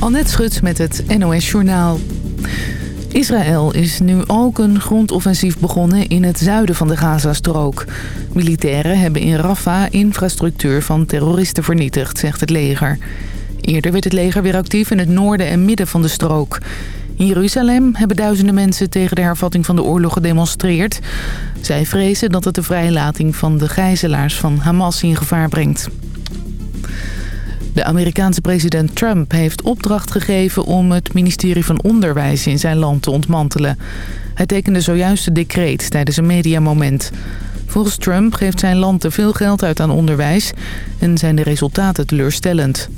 Annette Schut met het NOS Journaal. Israël is nu ook een grondoffensief begonnen in het zuiden van de Gazastrook. Militairen hebben in Rafah infrastructuur van terroristen vernietigd, zegt het leger. Eerder werd het leger weer actief in het noorden en midden van de strook. In Jeruzalem hebben duizenden mensen tegen de hervatting van de oorlog gedemonstreerd. Zij vrezen dat het de vrijlating van de gijzelaars van Hamas in gevaar brengt. De Amerikaanse president Trump heeft opdracht gegeven om het ministerie van Onderwijs in zijn land te ontmantelen. Hij tekende zojuist het decreet tijdens een mediamoment. Volgens Trump geeft zijn land te veel geld uit aan onderwijs en zijn de resultaten teleurstellend.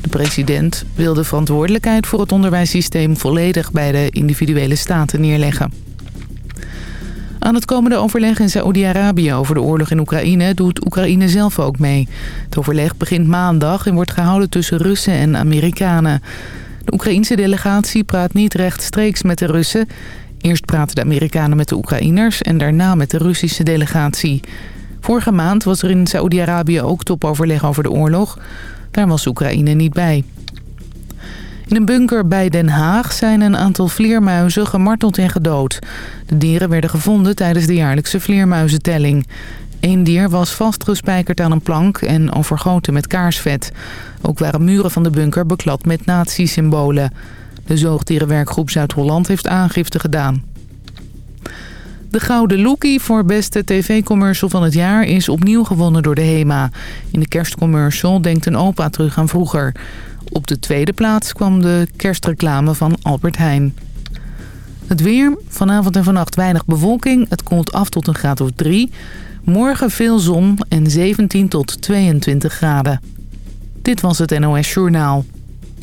De president wil de verantwoordelijkheid voor het onderwijssysteem volledig bij de individuele staten neerleggen. Aan het komende overleg in Saoedi-Arabië over de oorlog in Oekraïne doet Oekraïne zelf ook mee. Het overleg begint maandag en wordt gehouden tussen Russen en Amerikanen. De Oekraïense delegatie praat niet rechtstreeks met de Russen. Eerst praten de Amerikanen met de Oekraïners en daarna met de Russische delegatie. Vorige maand was er in Saoedi-Arabië ook topoverleg over de oorlog. Daar was Oekraïne niet bij. In een bunker bij Den Haag zijn een aantal vleermuizen gemarteld en gedood. De dieren werden gevonden tijdens de jaarlijkse vleermuizentelling. Eén dier was vastgespijkerd aan een plank en overgoten met kaarsvet. Ook waren muren van de bunker beklad met nazi-symbolen. De zoogdierenwerkgroep Zuid-Holland heeft aangifte gedaan. De Gouden Lookie voor beste tv-commercial van het jaar is opnieuw gewonnen door de HEMA. In de kerstcommercial denkt een opa terug aan vroeger. Op de tweede plaats kwam de kerstreclame van Albert Heijn. Het weer, vanavond en vannacht weinig bewolking. Het koelt af tot een graad of 3. Morgen veel zon en 17 tot 22 graden. Dit was het NOS Journaal.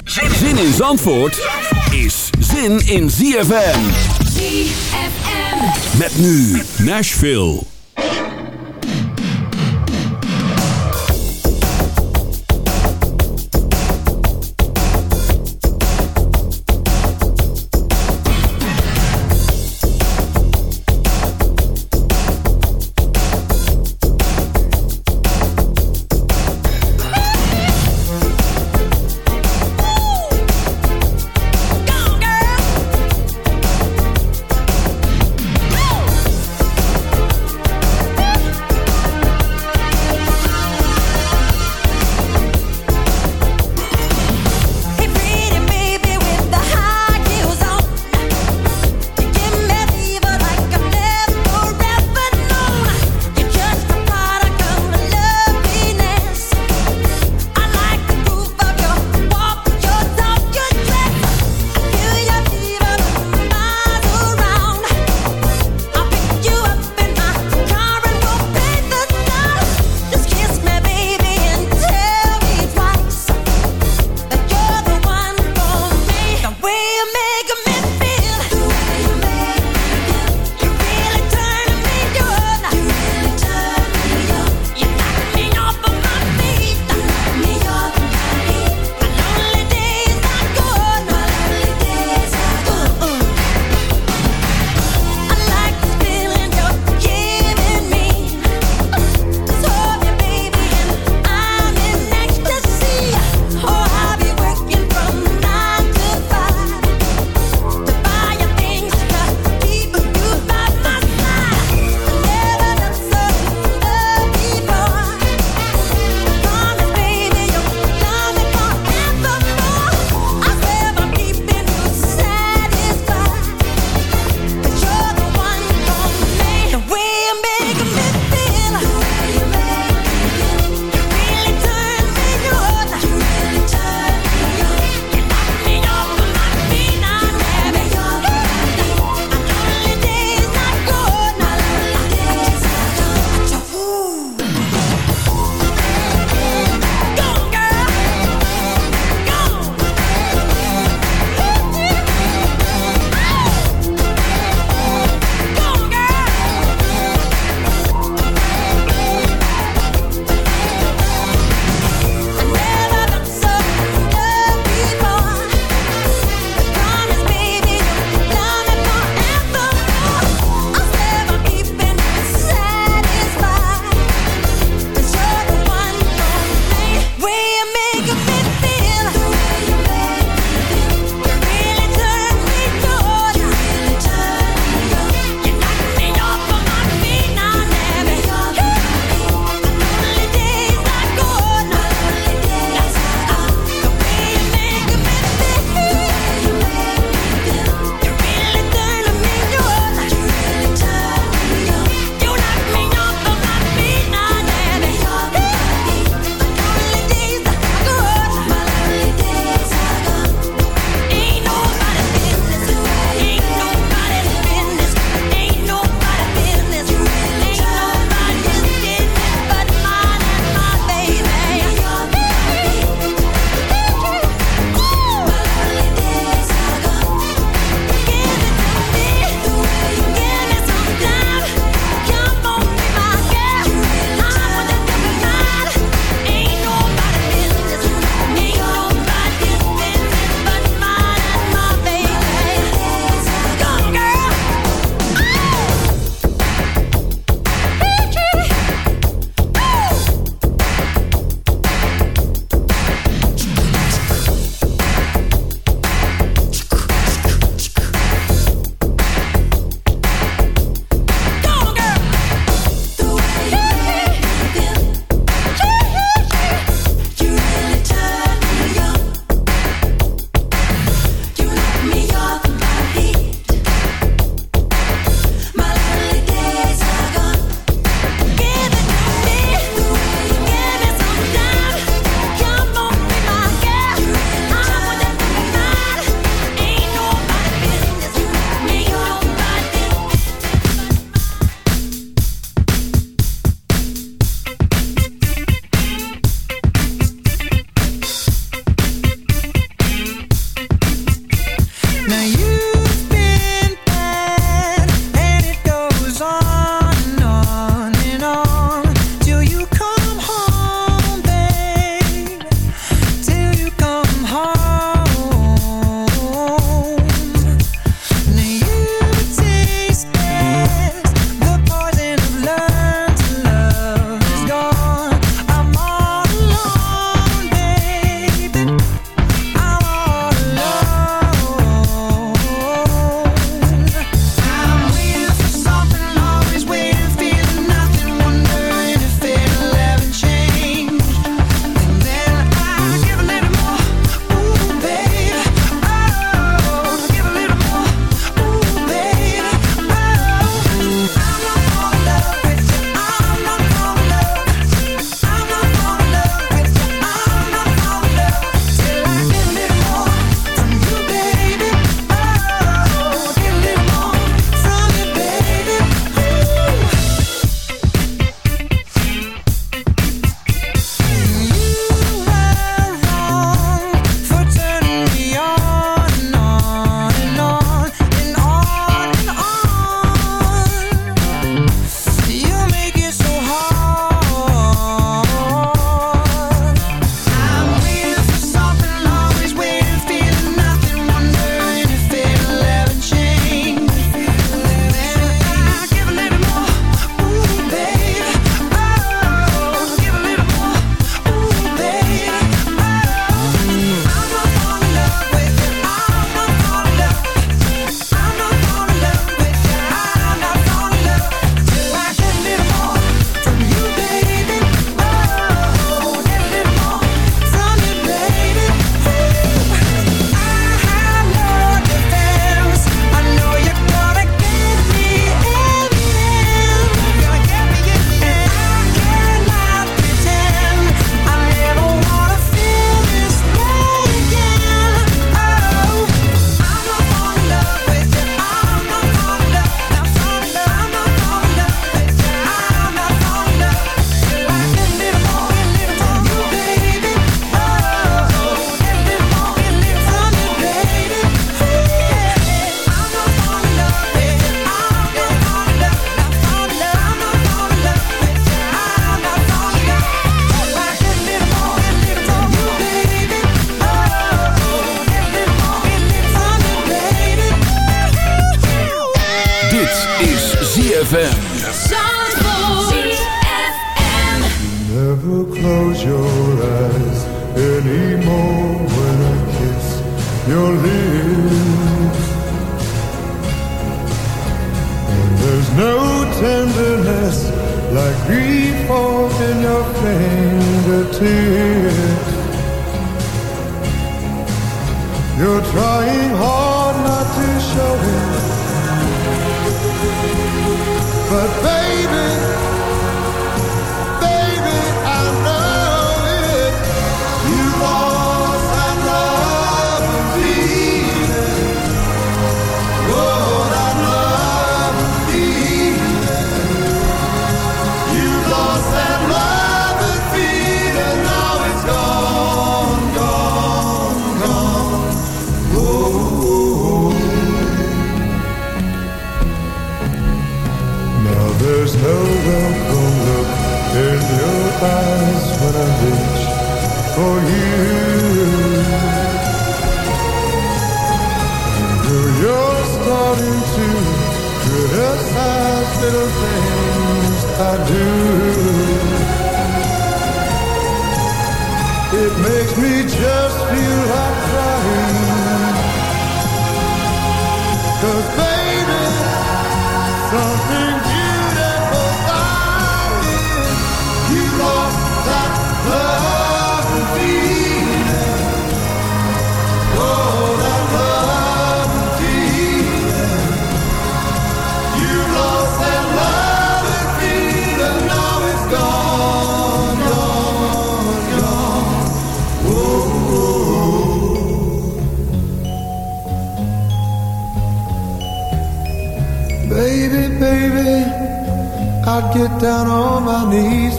Zin in Zandvoort is zin in ZFM. ZFM. Met nu Nashville.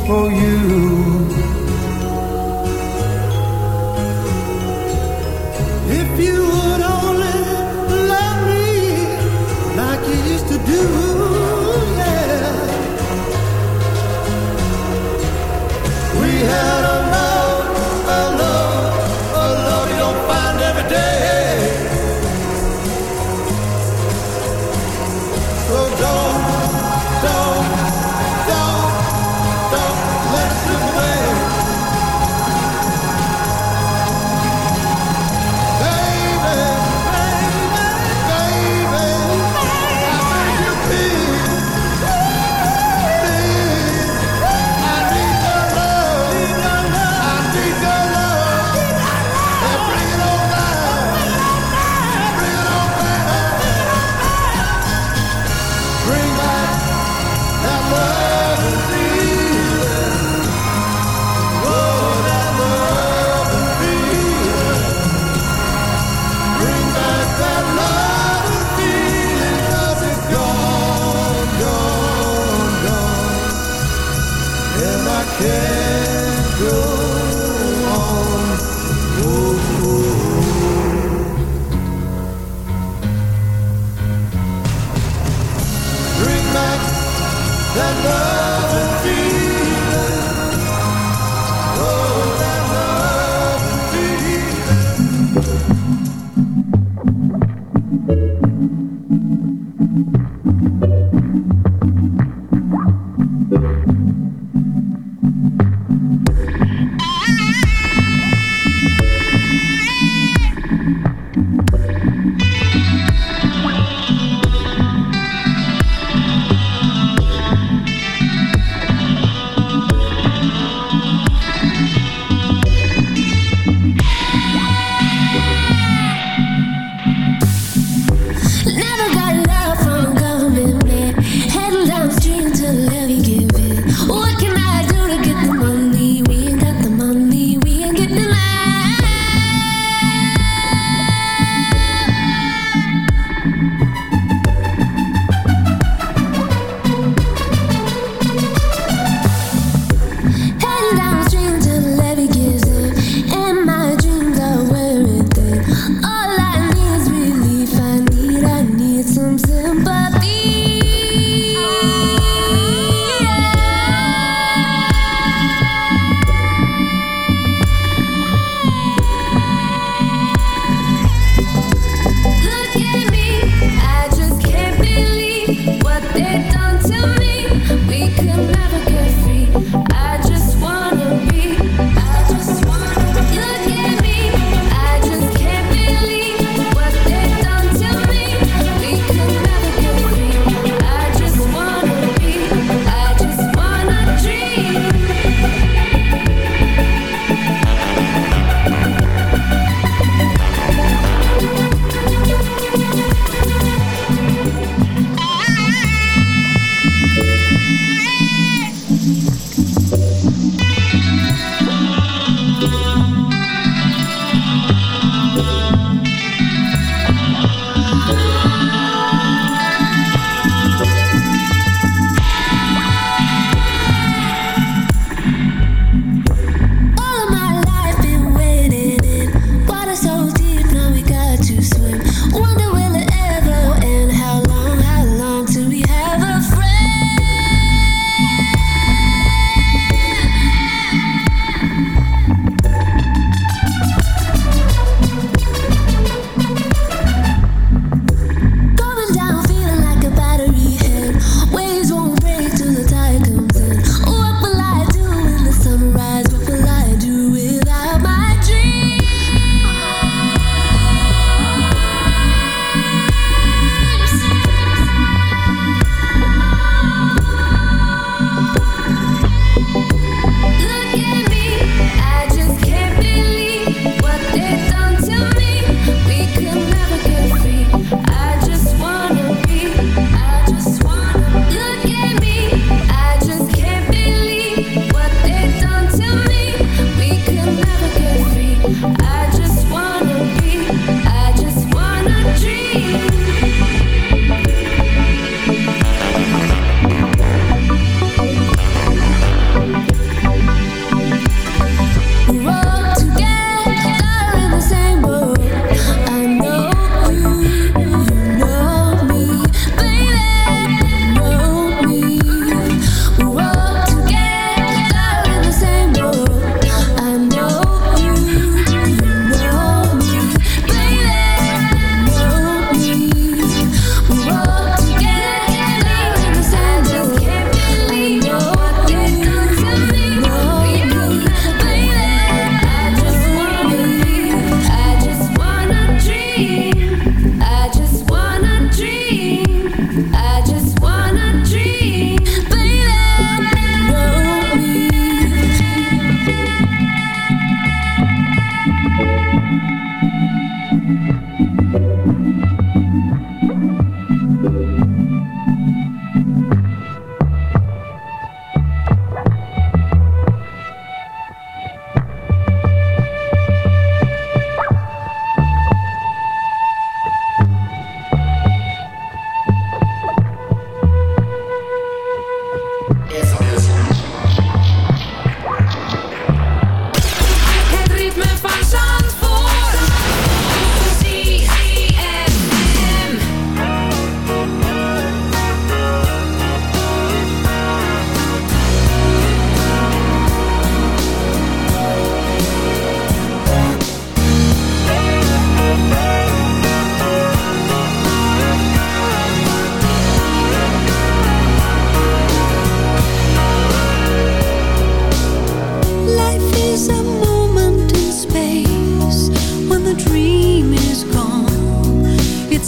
For you. can't go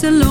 you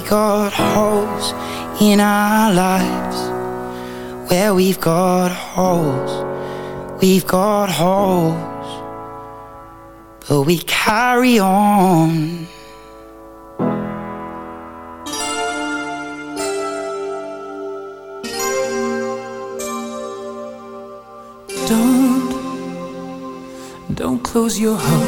we got holes in our lives. Where we've got holes, we've got holes. But we carry on. Don't, don't close your heart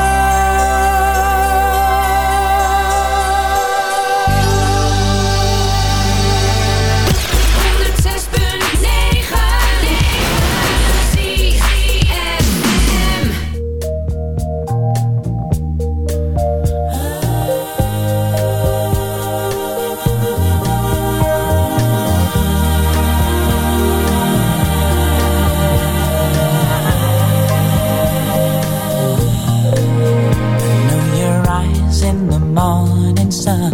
sun.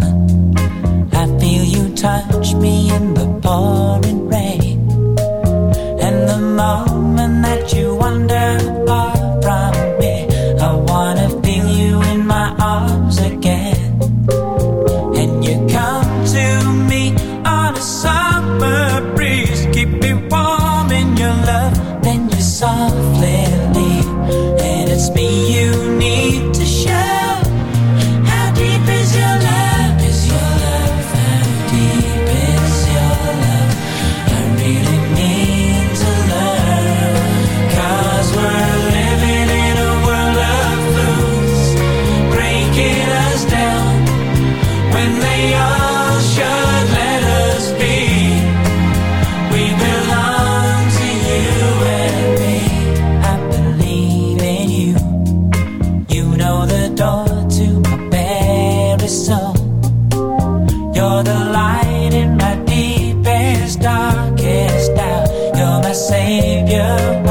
I feel you touch me in the palm. yeah.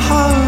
Heart